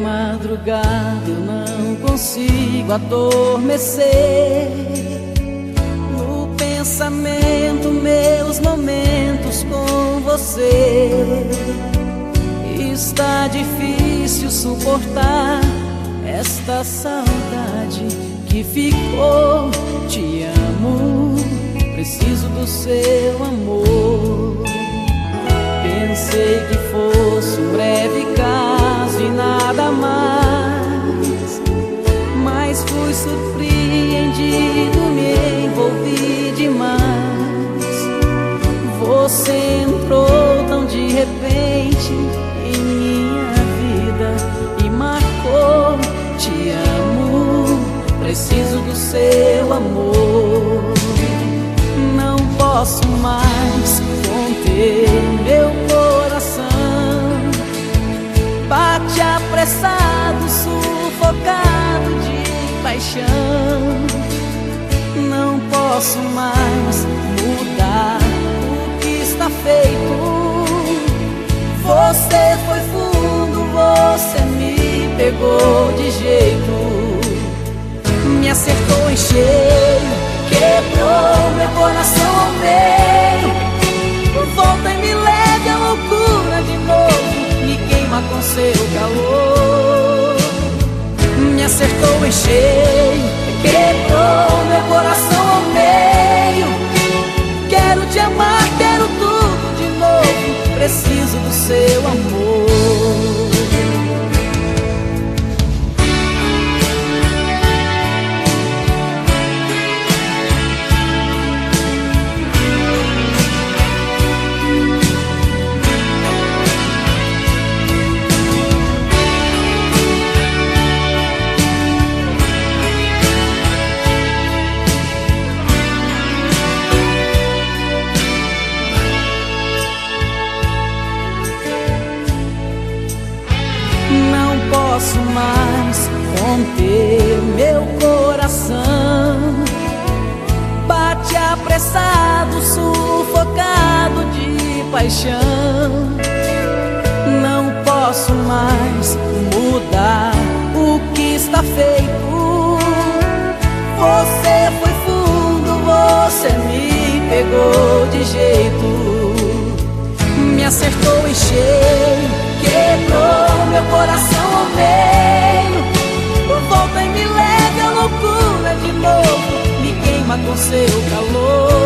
madrugada eu não consigo adormecer. No pensamento, meus momentos com você. Está difícil suportar esta saudade que ficou. Te amo, preciso do seu amor. Pensei que fosse um breve fui surpreendido, me envolvi demais. Você entrou tão de repente em minha vida e marcou. Te amo, preciso do seu amor. Não posso mais conter meu coração. Bate apressado, paixão. Não posso mais mudar o que está feito. Você foi fundo, você me pegou de jeito. Me acertou em cheio, quebrou meu coração ao meio. Volta e me leve à loucura de novo, me queima com seu calor. Me acertou em cheio, quebrou meu coração posso mais conter meu coração. Bate apressado, sufocado de paixão. Não posso mais mudar o que está feito. Você foi fundo, você me pegou de jeito. Me acertou em cheio, quebrou meu coração. com seu calor.